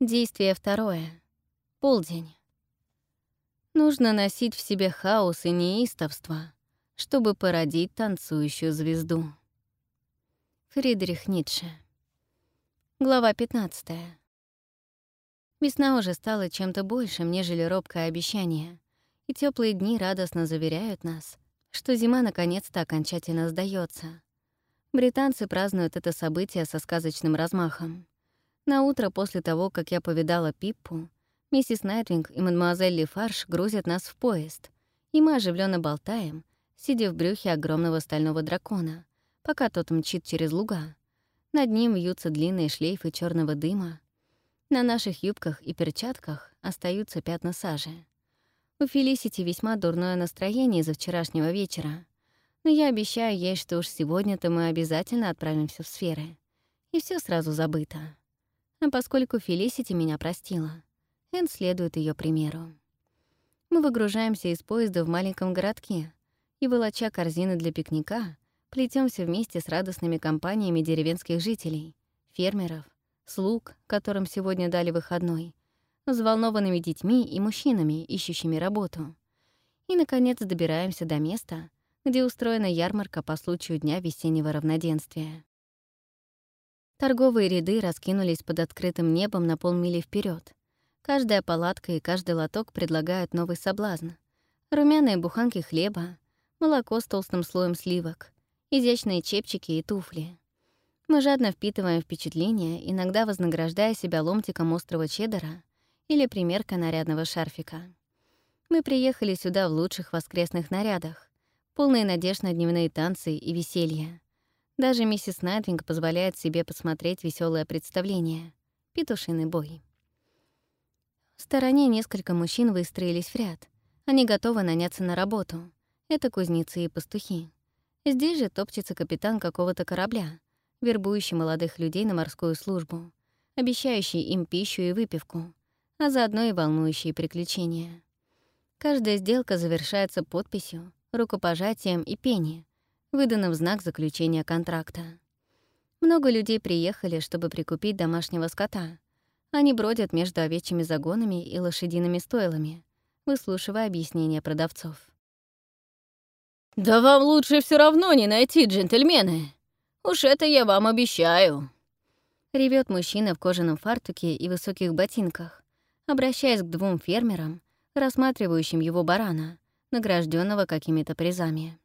Действие второе. Полдень. Нужно носить в себе хаос и неистовство, чтобы породить танцующую звезду. Фридрих Ницше. Глава 15. Весна уже стала чем-то большим, нежели робкое обещание, и теплые дни радостно заверяют нас, что зима наконец-то окончательно сдается. Британцы празднуют это событие со сказочным размахом. На утро после того, как я повидала Пиппу, миссис Найтвинг и мадемуазель Лефарш грузят нас в поезд, и мы оживленно болтаем, сидя в брюхе огромного стального дракона, пока тот мчит через луга. Над ним вьются длинные шлейфы черного дыма. На наших юбках и перчатках остаются пятна сажи. У Фелисити весьма дурное настроение из-за вчерашнего вечера, но я обещаю ей, что уж сегодня-то мы обязательно отправимся в сферы. И все сразу забыто. А поскольку Фелисити меня простила, Энн следует ее примеру. Мы выгружаемся из поезда в маленьком городке и, волоча корзины для пикника, плетемся вместе с радостными компаниями деревенских жителей, фермеров, слуг, которым сегодня дали выходной, взволнованными детьми и мужчинами, ищущими работу. И, наконец, добираемся до места, где устроена ярмарка по случаю Дня весеннего равноденствия. Торговые ряды раскинулись под открытым небом на полмили вперед. Каждая палатка и каждый лоток предлагают новый соблазн. Румяные буханки хлеба, молоко с толстым слоем сливок, изящные чепчики и туфли. Мы жадно впитываем впечатления, иногда вознаграждая себя ломтиком острого чеддера или примеркой нарядного шарфика. Мы приехали сюда в лучших воскресных нарядах, полные надежд на дневные танцы и веселье. Даже миссис Найтвинг позволяет себе посмотреть веселое представление — петушиный бой. В стороне несколько мужчин выстроились в ряд. Они готовы наняться на работу. Это кузнецы и пастухи. Здесь же топчется капитан какого-то корабля, вербующий молодых людей на морскую службу, обещающий им пищу и выпивку, а заодно и волнующие приключения. Каждая сделка завершается подписью, рукопожатием и пением, выданным в знак заключения контракта. Много людей приехали, чтобы прикупить домашнего скота. Они бродят между овечьими загонами и лошадиными стойлами, выслушивая объяснения продавцов. «Да вам лучше все равно не найти, джентльмены! Уж это я вам обещаю!» Ревет мужчина в кожаном фартуке и высоких ботинках, обращаясь к двум фермерам, рассматривающим его барана, награжденного какими-то призами.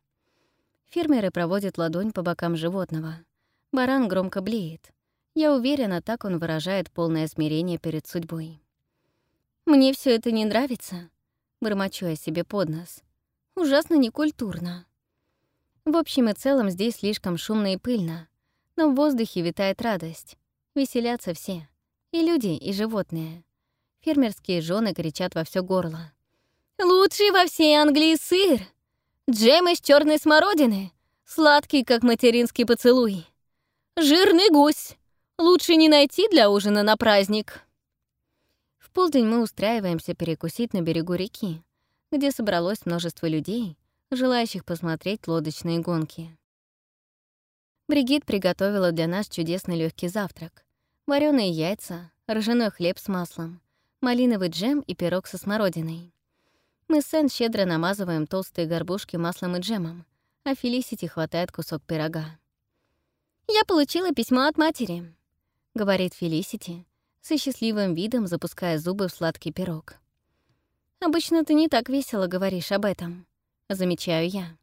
Фермеры проводят ладонь по бокам животного. Баран громко блеет. Я уверена, так он выражает полное смирение перед судьбой. «Мне все это не нравится», — бормочу я себе под нос. «Ужасно некультурно». В общем и целом здесь слишком шумно и пыльно, но в воздухе витает радость. Веселятся все. И люди, и животные. Фермерские жены кричат во все горло. «Лучший во всей Англии сыр!» Джем из черной смородины, сладкий, как материнский поцелуй. Жирный гусь. Лучше не найти для ужина на праздник. В полдень мы устраиваемся перекусить на берегу реки, где собралось множество людей, желающих посмотреть лодочные гонки. Бригит приготовила для нас чудесный легкий завтрак. вареные яйца, ржаной хлеб с маслом, малиновый джем и пирог со смородиной. Мы с Сэн щедро намазываем толстые горбушки маслом и джемом, а Фелисити хватает кусок пирога. «Я получила письмо от матери», — говорит Фелисити, со счастливым видом запуская зубы в сладкий пирог. «Обычно ты не так весело говоришь об этом», — замечаю я.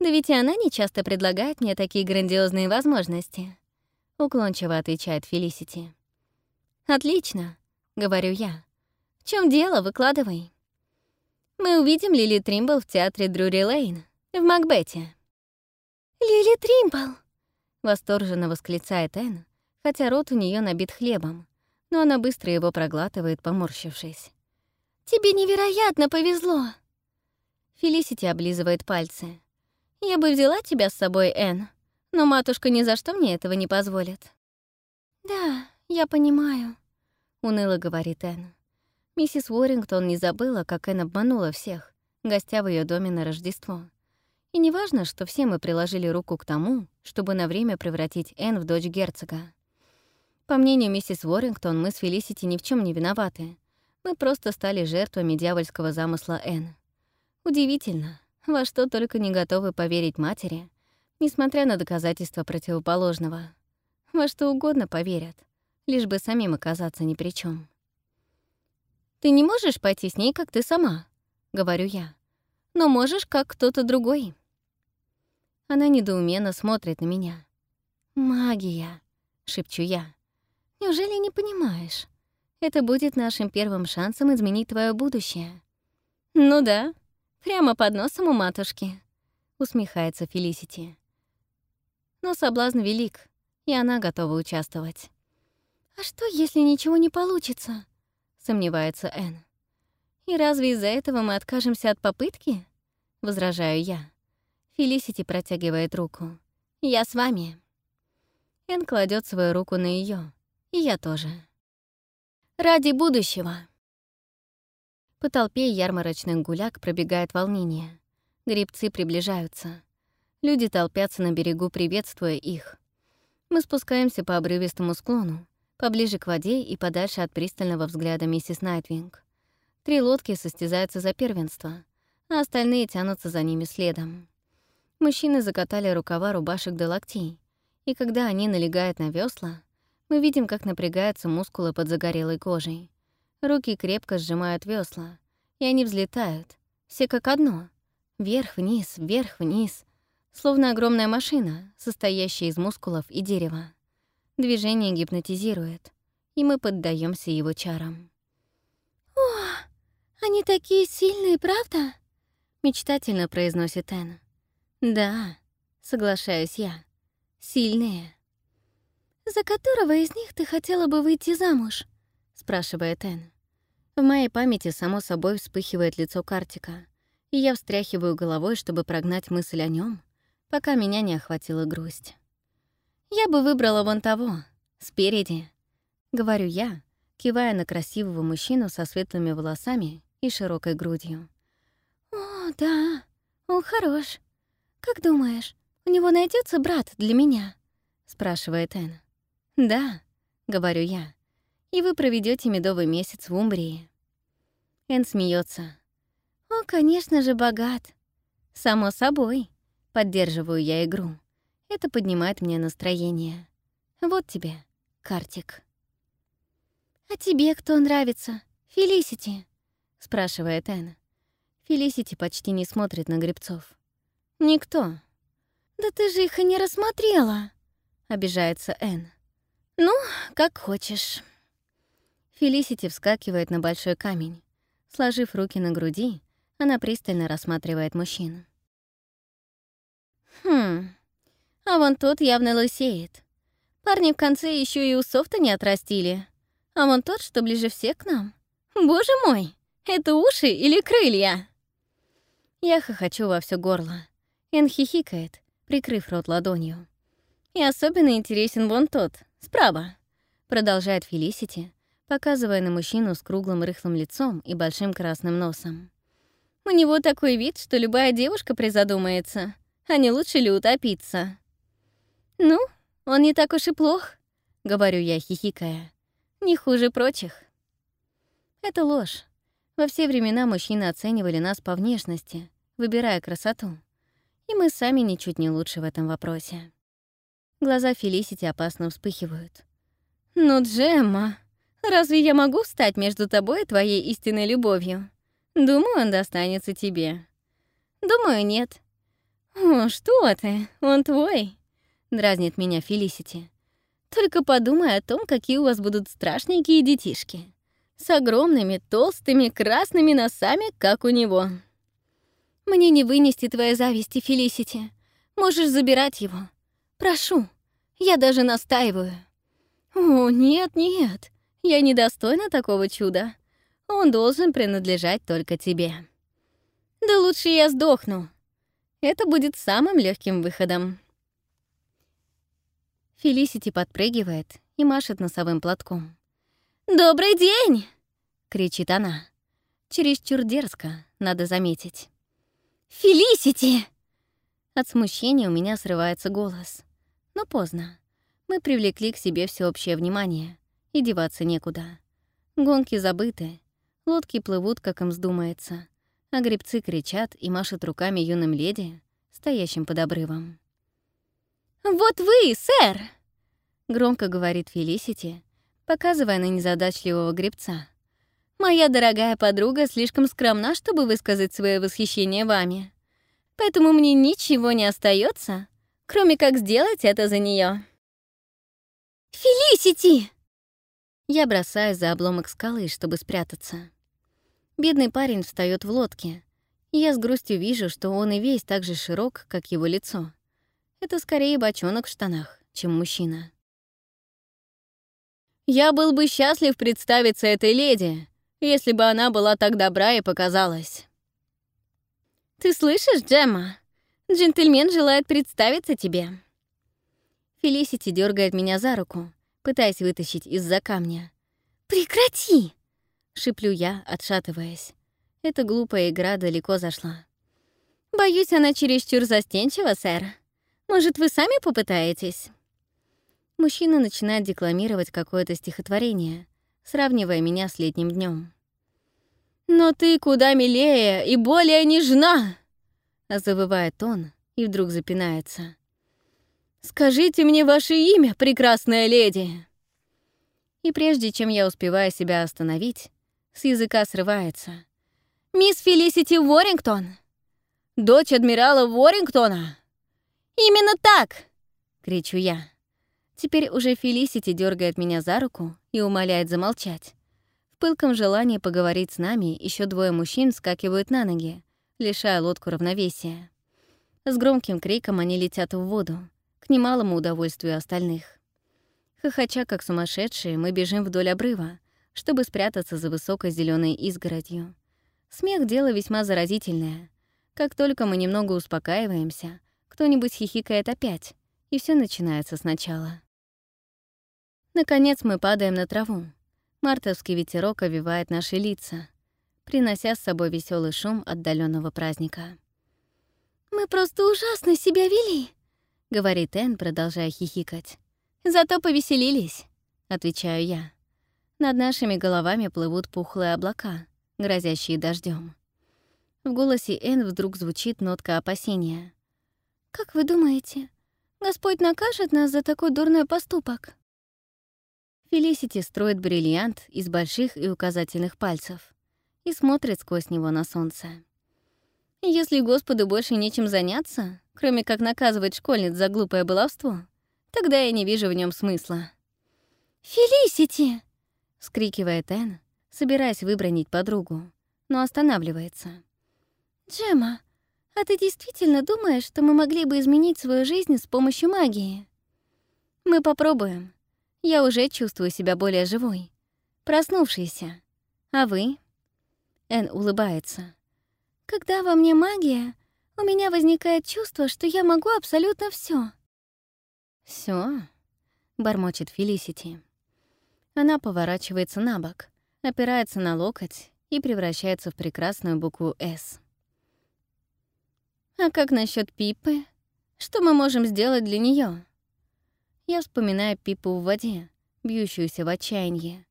«Да ведь и она не часто предлагает мне такие грандиозные возможности», — уклончиво отвечает Фелисити. «Отлично», — говорю я. «В чем дело? Выкладывай». Мы увидим Лили Тримбл в театре Друри Лейн, в Макбете». «Лили Тримбл!» — восторженно восклицает Энн, хотя рот у нее набит хлебом, но она быстро его проглатывает, поморщившись. «Тебе невероятно повезло!» Фелисити облизывает пальцы. «Я бы взяла тебя с собой, Энн, но матушка ни за что мне этого не позволит». «Да, я понимаю», — уныло говорит Энн. Миссис Уоррингтон не забыла, как Энн обманула всех, гостя в ее доме на Рождество. И не важно, что все мы приложили руку к тому, чтобы на время превратить Энн в дочь герцога. По мнению миссис Уоррингтон, мы с Фелисити ни в чем не виноваты. Мы просто стали жертвами дьявольского замысла Энн. Удивительно, во что только не готовы поверить матери, несмотря на доказательства противоположного. Во что угодно поверят, лишь бы самим оказаться ни при чем. «Ты не можешь пойти с ней, как ты сама», — говорю я. «Но можешь, как кто-то другой». Она недоуменно смотрит на меня. «Магия», — шепчу я. «Неужели не понимаешь? Это будет нашим первым шансом изменить твое будущее». «Ну да, прямо под носом у матушки», — усмехается Фелисити. Но соблазн велик, и она готова участвовать. «А что, если ничего не получится?» — сомневается Энн. «И разве из-за этого мы откажемся от попытки?» — возражаю я. Фелисити протягивает руку. «Я с вами». Энн кладет свою руку на ее, и я тоже. «Ради будущего!» По толпе ярмарочных гуляк пробегает волнение. Грибцы приближаются. Люди толпятся на берегу, приветствуя их. Мы спускаемся по обрывистому склону, поближе к воде и подальше от пристального взгляда миссис Найтвинг. Три лодки состязаются за первенство, а остальные тянутся за ними следом. Мужчины закатали рукава рубашек до локтей, и когда они налегают на весла, мы видим, как напрягаются мускулы под загорелой кожей. Руки крепко сжимают весла, и они взлетают, все как одно. Вверх-вниз, вверх-вниз, Словно огромная машина, состоящая из мускулов и дерева. Движение гипнотизирует, и мы поддаемся его чарам. «О, они такие сильные, правда?» — мечтательно произносит Энн. «Да», — соглашаюсь я, — «сильные». «За которого из них ты хотела бы выйти замуж?» — спрашивает Энн. В моей памяти само собой вспыхивает лицо Картика, и я встряхиваю головой, чтобы прогнать мысль о нем, пока меня не охватила грусть. «Я бы выбрала вон того, спереди», — говорю я, кивая на красивого мужчину со светлыми волосами и широкой грудью. «О, да, он хорош. Как думаешь, у него найдется брат для меня?» — спрашивает Энн. «Да», — говорю я, — «и вы проведете медовый месяц в Умбрии». Энн смеется. «О, конечно же, богат. Само собой», Поддерживаю я игру. Это поднимает мне настроение. Вот тебе, Картик. «А тебе кто нравится? Фелисити?» — спрашивает Энн. Фелисити почти не смотрит на грибцов. «Никто». «Да ты же их и не рассмотрела!» — обижается Энн. «Ну, как хочешь». Фелисити вскакивает на большой камень. Сложив руки на груди, она пристально рассматривает мужчин. Хм, а вон тот явно лысеет. Парни в конце еще и усов-то не отрастили. А вон тот, что ближе всех к нам. Боже мой, это уши или крылья? Я хохочу во все горло. Эн хихикает, прикрыв рот ладонью. И особенно интересен вон тот, справа. Продолжает Фелисити, показывая на мужчину с круглым рыхлым лицом и большим красным носом. У него такой вид, что любая девушка призадумается а не лучше ли утопиться? «Ну, он не так уж и плох», — говорю я, хихикая. «Не хуже прочих». Это ложь. Во все времена мужчины оценивали нас по внешности, выбирая красоту. И мы сами ничуть не лучше в этом вопросе. Глаза Фелисити опасно вспыхивают. «Ну, Джемма, разве я могу встать между тобой и твоей истинной любовью? Думаю, он достанется тебе». «Думаю, нет. «О, что ты? Он твой!» — дразнит меня Фелисити. «Только подумай о том, какие у вас будут страшненькие детишки. С огромными, толстыми, красными носами, как у него. Мне не вынести твоей зависти, Фелисити. Можешь забирать его. Прошу. Я даже настаиваю». «О, нет, нет. Я недостойна такого чуда. Он должен принадлежать только тебе». «Да лучше я сдохну», это будет самым легким выходом. Фелисити подпрыгивает и машет носовым платком. «Добрый день!» — кричит она. Чересчур дерзко, надо заметить. «Фелисити!» От смущения у меня срывается голос. Но поздно. Мы привлекли к себе всеобщее внимание, и деваться некуда. Гонки забыты, лодки плывут, как им вздумается, а гребцы кричат и машут руками юным леди, стоящим под обрывом. «Вот вы, сэр!» — громко говорит Фелисити, показывая на незадачливого гребца. «Моя дорогая подруга слишком скромна, чтобы высказать свое восхищение вами. Поэтому мне ничего не остается, кроме как сделать это за нее. «Фелисити!» Я бросаюсь за обломок скалы, чтобы спрятаться. Бедный парень встает в лодке, и я с грустью вижу, что он и весь так же широк, как его лицо. Это скорее бочонок в штанах, чем мужчина. «Я был бы счастлив представиться этой леди, если бы она была так добра и показалась». «Ты слышишь, Джемма? Джентльмен желает представиться тебе». Фелисити дергает меня за руку, пытаясь вытащить из-за камня. «Прекрати!» — шиплю я, отшатываясь. Эта глупая игра далеко зашла. «Боюсь, она чересчур застенчива, сэр. Может, вы сами попытаетесь?» Мужчина начинает декламировать какое-то стихотворение, сравнивая меня с летним днем. «Но ты куда милее и более нежна!» Завывает он и вдруг запинается. «Скажите мне ваше имя, прекрасная леди!» И прежде чем я успеваю себя остановить, с языка срывается. «Мисс Фелисити Уоррингтон! Дочь адмирала Уоррингтона!» «Именно так!» — кричу я. Теперь уже Фелисити дергает меня за руку и умоляет замолчать. В пылком желании поговорить с нами еще двое мужчин скакивают на ноги, лишая лодку равновесия. С громким криком они летят в воду, к немалому удовольствию остальных. Хохоча, как сумасшедшие, мы бежим вдоль обрыва, чтобы спрятаться за высокой зеленой изгородью. Смех — дело весьма заразительное. Как только мы немного успокаиваемся, кто-нибудь хихикает опять, и все начинается сначала. Наконец мы падаем на траву, Мартовский ветерок овивает наши лица, принося с собой веселый шум отдаленного праздника. «Мы просто ужасно себя вели», — говорит Энн, продолжая хихикать. «Зато повеселились», — отвечаю я. Над нашими головами плывут пухлые облака, грозящие дождем. В голосе Энн вдруг звучит нотка опасения. «Как вы думаете, Господь накажет нас за такой дурной поступок?» Фелисити строит бриллиант из больших и указательных пальцев и смотрит сквозь него на солнце. Если Господу больше нечем заняться, кроме как наказывать школьниц за глупое баловство, тогда я не вижу в нем смысла. «Фелисити!» — скрикивает Энн, собираясь выбронить подругу, но останавливается. «Джема, а ты действительно думаешь, что мы могли бы изменить свою жизнь с помощью магии?» «Мы попробуем», я уже чувствую себя более живой, проснувшейся. А вы? Эн улыбается. Когда во мне магия, у меня возникает чувство, что я могу абсолютно все. Все? бормочет Фелисити. Она поворачивается на бок, опирается на локоть и превращается в прекрасную букву «С». А как насчет Пипы? Что мы можем сделать для нее? Я вспоминаю Пипу в воде, бьющуюся в отчаянии,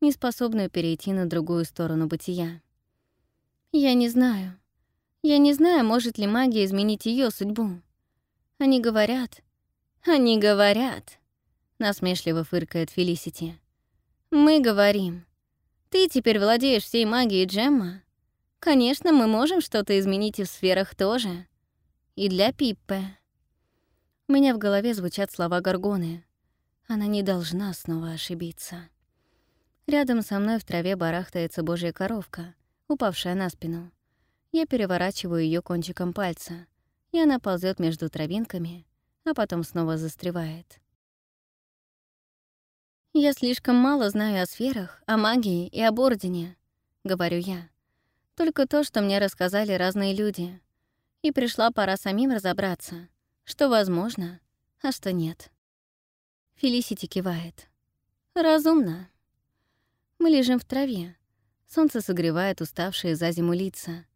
неспособную перейти на другую сторону бытия. Я не знаю. Я не знаю, может ли магия изменить ее судьбу. Они говорят... Они говорят... Насмешливо фыркает Фелисити. Мы говорим. Ты теперь владеешь всей магией Джемма. Конечно, мы можем что-то изменить и в сферах тоже. И для Пиппе. У меня в голове звучат слова Горгоны. Она не должна снова ошибиться. Рядом со мной в траве барахтается божья коровка, упавшая на спину. Я переворачиваю ее кончиком пальца, и она ползет между травинками, а потом снова застревает. «Я слишком мало знаю о сферах, о магии и об Ордене», — говорю я. «Только то, что мне рассказали разные люди. И пришла пора самим разобраться, что возможно, а что нет. Фелисити кивает. Разумно. Мы лежим в траве. Солнце согревает уставшие за зиму лица.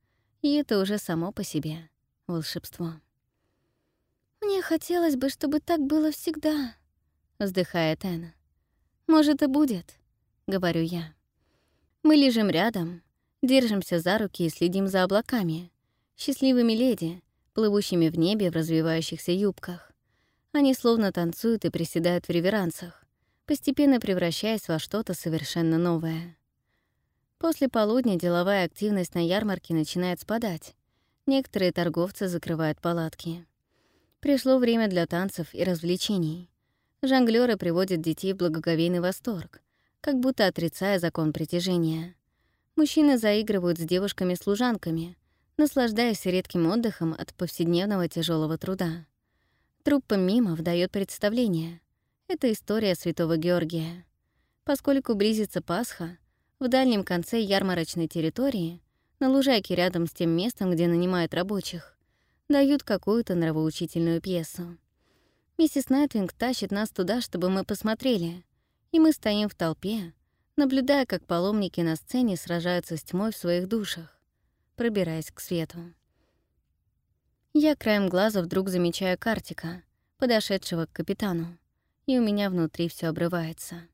И это уже само по себе волшебство. «Мне хотелось бы, чтобы так было всегда», — вздыхает Энн. «Может, и будет», — говорю я. Мы лежим рядом, держимся за руки и следим за облаками, счастливыми леди, плывущими в небе в развивающихся юбках. Они словно танцуют и приседают в реверансах, постепенно превращаясь во что-то совершенно новое. После полудня деловая активность на ярмарке начинает спадать. Некоторые торговцы закрывают палатки. Пришло время для танцев и развлечений. Жонглёры приводят детей в благоговейный восторг, как будто отрицая закон притяжения. Мужчины заигрывают с девушками-служанками, наслаждаясь редким отдыхом от повседневного тяжелого труда. Труппа мимов дает представление. Это история святого Георгия. Поскольку близится Пасха, в дальнем конце ярмарочной территории, на лужайке рядом с тем местом, где нанимают рабочих, дают какую-то нравоучительную пьесу. Миссис Найтвинг тащит нас туда, чтобы мы посмотрели, и мы стоим в толпе, наблюдая, как паломники на сцене сражаются с тьмой в своих душах, пробираясь к свету. Я краем глаза вдруг замечаю Картика, подошедшего к капитану, и у меня внутри все обрывается.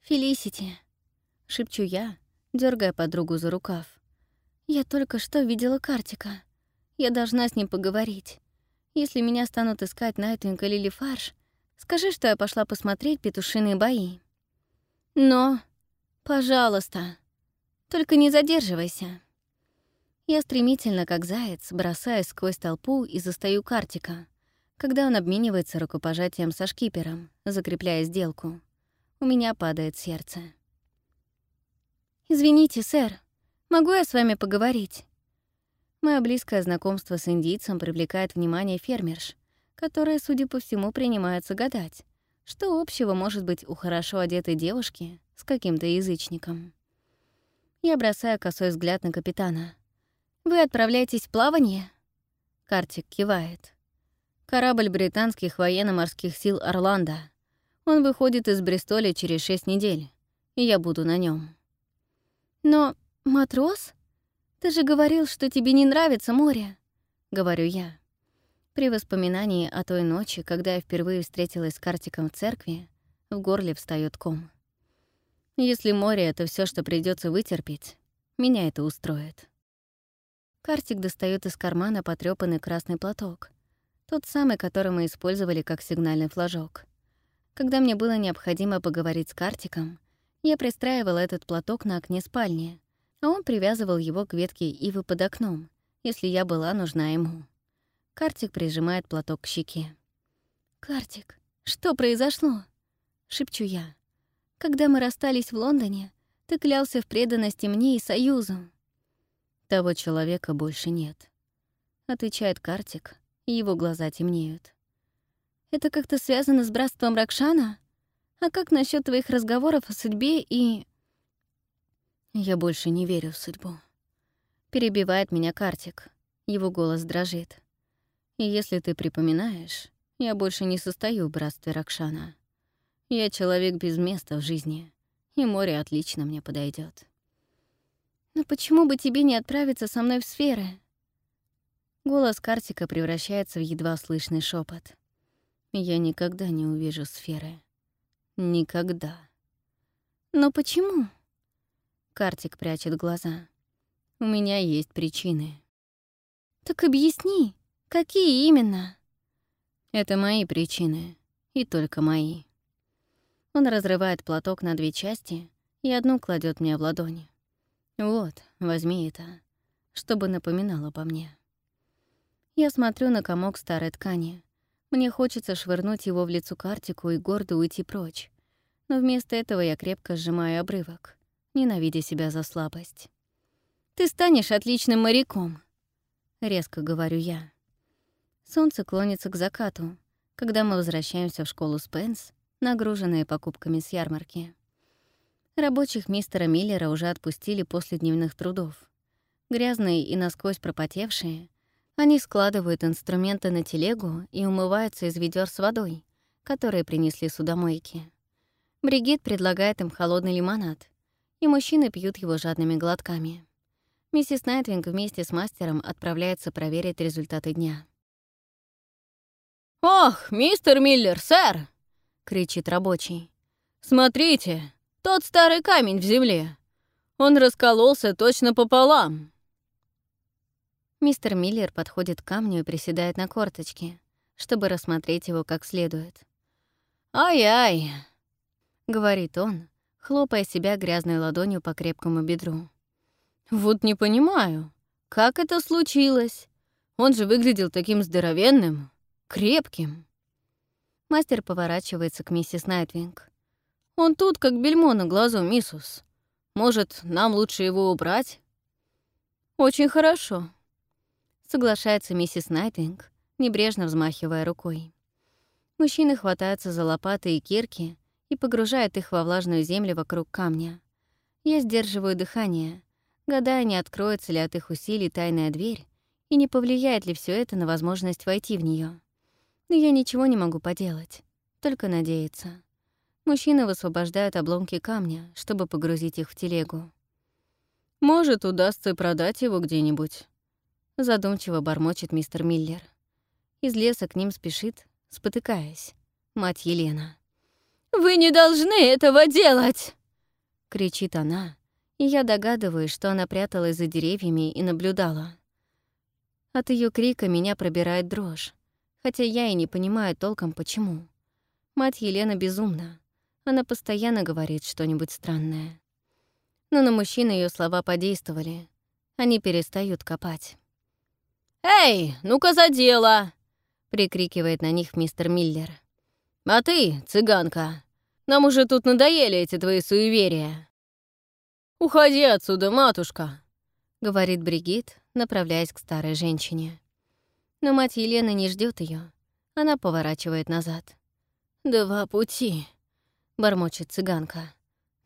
«Фелисити», — шепчу я, дергая подругу за рукав. «Я только что видела Картика. Я должна с ним поговорить. Если меня станут искать Найтвинг или Лифарш, скажи, что я пошла посмотреть петушиные бои. Но, пожалуйста, только не задерживайся». Я стремительно, как заяц, бросаюсь сквозь толпу и застаю Картика, когда он обменивается рукопожатием со шкипером, закрепляя сделку. У меня падает сердце. «Извините, сэр, могу я с вами поговорить?» Мое близкое знакомство с индийцем привлекает внимание фермерш, которая, судя по всему, принимается гадать, что общего может быть у хорошо одетой девушки с каким-то язычником. Я бросаю косой взгляд на капитана — «Вы отправляетесь в плавание?» Картик кивает. «Корабль британских военно-морских сил «Орландо». Он выходит из Бристоля через шесть недель, и я буду на нем. «Но, матрос, ты же говорил, что тебе не нравится море», — говорю я. При воспоминании о той ночи, когда я впервые встретилась с Картиком в церкви, в горле встает ком. Если море — это все, что придется вытерпеть, меня это устроит. Картик достает из кармана потрёпанный красный платок. Тот самый, который мы использовали как сигнальный флажок. Когда мне было необходимо поговорить с Картиком, я пристраивала этот платок на окне спальни, а он привязывал его к ветке ивы под окном, если я была нужна ему. Картик прижимает платок к щеке. «Картик, что произошло?» — шепчу я. «Когда мы расстались в Лондоне, ты клялся в преданности мне и Союзу. «Того человека больше нет», — отвечает Картик, и его глаза темнеют. «Это как-то связано с братством Ракшана? А как насчет твоих разговоров о судьбе и...» «Я больше не верю в судьбу». Перебивает меня Картик, его голос дрожит. «И если ты припоминаешь, я больше не состою в братстве Ракшана. Я человек без места в жизни, и море отлично мне подойдет. «Но почему бы тебе не отправиться со мной в сферы?» Голос Картика превращается в едва слышный шепот. «Я никогда не увижу сферы. Никогда». «Но почему?» Картик прячет глаза. «У меня есть причины». «Так объясни, какие именно?» «Это мои причины, и только мои». Он разрывает платок на две части и одну кладет мне в ладони. Вот, возьми это, чтобы напоминало обо мне. Я смотрю на комок старой ткани. Мне хочется швырнуть его в лицо картику и гордо уйти прочь. Но вместо этого я крепко сжимаю обрывок, ненавидя себя за слабость. «Ты станешь отличным моряком», — резко говорю я. Солнце клонится к закату, когда мы возвращаемся в школу Спенс, нагруженные покупками с ярмарки. Рабочих мистера Миллера уже отпустили после дневных трудов. Грязные и насквозь пропотевшие, они складывают инструменты на телегу и умываются из ведер с водой, которые принесли судомойки. Бригит предлагает им холодный лимонад, и мужчины пьют его жадными глотками. Миссис Найтвинг вместе с мастером отправляется проверить результаты дня. «Ох, мистер Миллер, сэр!» — кричит рабочий. «Смотрите, тот старый камень в земле. Он раскололся точно пополам». Мистер Миллер подходит к камню и приседает на корточки, чтобы рассмотреть его как следует. «Ай-ай», — говорит он, хлопая себя грязной ладонью по крепкому бедру. «Вот не понимаю, как это случилось? Он же выглядел таким здоровенным, крепким». Мастер поворачивается к миссис Найтвинг. «Он тут, как бельмо на глазу, миссус. Может, нам лучше его убрать?» «Очень хорошо», — соглашается миссис Найтвинг, небрежно взмахивая рукой. Мужчины хватаются за лопаты и кирки и погружают их во влажную землю вокруг камня. Я сдерживаю дыхание, гадая, не откроется ли от их усилий тайная дверь и не повлияет ли все это на возможность войти в нее. Но я ничего не могу поделать, только надеяться. Мужчины высвобождают обломки камня, чтобы погрузить их в телегу. «Может, удастся продать его где-нибудь», — задумчиво бормочет мистер Миллер. Из леса к ним спешит, спотыкаясь, мать Елена. «Вы не должны этого делать!» — кричит она, и я догадываюсь, что она пряталась за деревьями и наблюдала. От ее крика меня пробирает дрожь, хотя я и не понимаю толком, почему. Мать Елена безумна. Она постоянно говорит что-нибудь странное. Но на мужчин ее слова подействовали. Они перестают копать. «Эй, ну-ка за дело!» — прикрикивает на них мистер Миллер. «А ты, цыганка, нам уже тут надоели эти твои суеверия». «Уходи отсюда, матушка», — говорит Бригит, направляясь к старой женщине. Но мать Елены не ждет ее. Она поворачивает назад. «Два пути», — бормочет цыганка.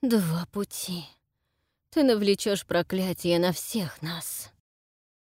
«Два пути. Ты навлечешь проклятие на всех нас».